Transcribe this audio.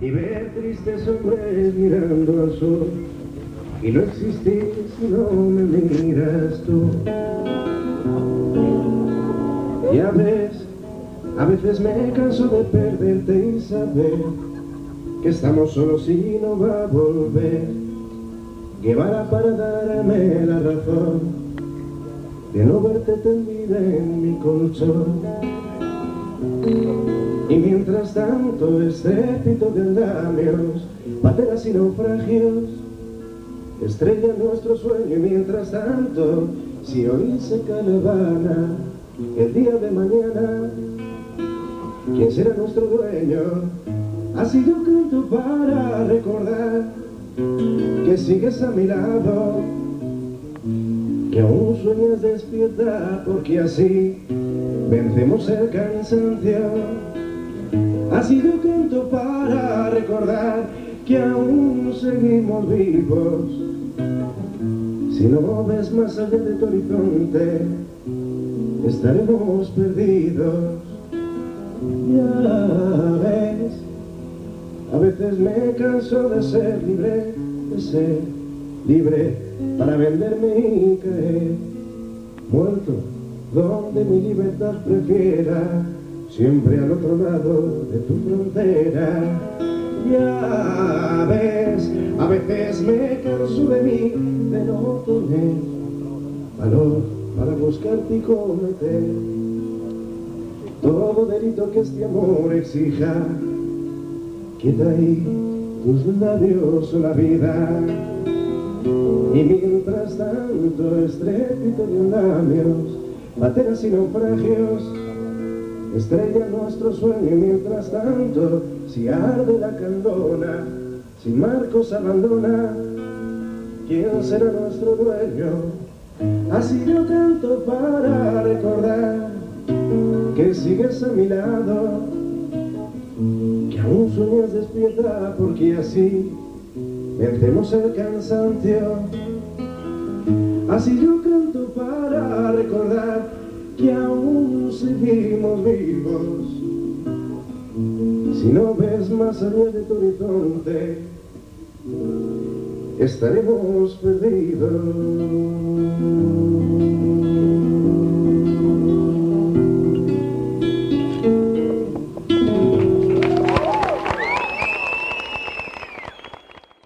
y ver tristes hombres mirando al sol. Y no existís si no me miras tú. Ya ves, a veces me canso de perderte y saber que estamos solos y no va a volver. Que para darme la razón de no verte tendida en mi colchón. Y mientras tanto, estrépito de andamios, pateras y naufragios, estrella nuestro sueño. Y mientras tanto, si hoy se caravana, el día de mañana, ¿quién será nuestro dueño? Ha sido canto para recordar que sigues a mi lado, que aún sueñas despierta, porque así vencemos el cansancio. Ha sido canto para recordar que aún seguimos vivos. Si no ves más allá de tu horizonte, estaremos perdidos. Ya ves, a veces me canso de ser libre, de ser libre para venderme y caer. Muerto, donde mi libertad prefiera siempre al otro lado de tu frontera. Ya ves, a veces me canso de mí, de no tener valor para buscarte y cometer todo delito que este amor exija. Quita ahí tus labios la vida. Y mientras tanto, estrépito de labios, bateras y naufragios, estrella nuestro sueño mientras tanto, si arde la candona, si Marcos abandona, ¿quién será nuestro dueño? Así yo canto para recordar que sigues a mi lado, que aún sueñas despierta porque así vencemos el cansancio. Así yo canto para seguimos vivos. Si no ves más allá de tu horizonte, estaremos perdidos.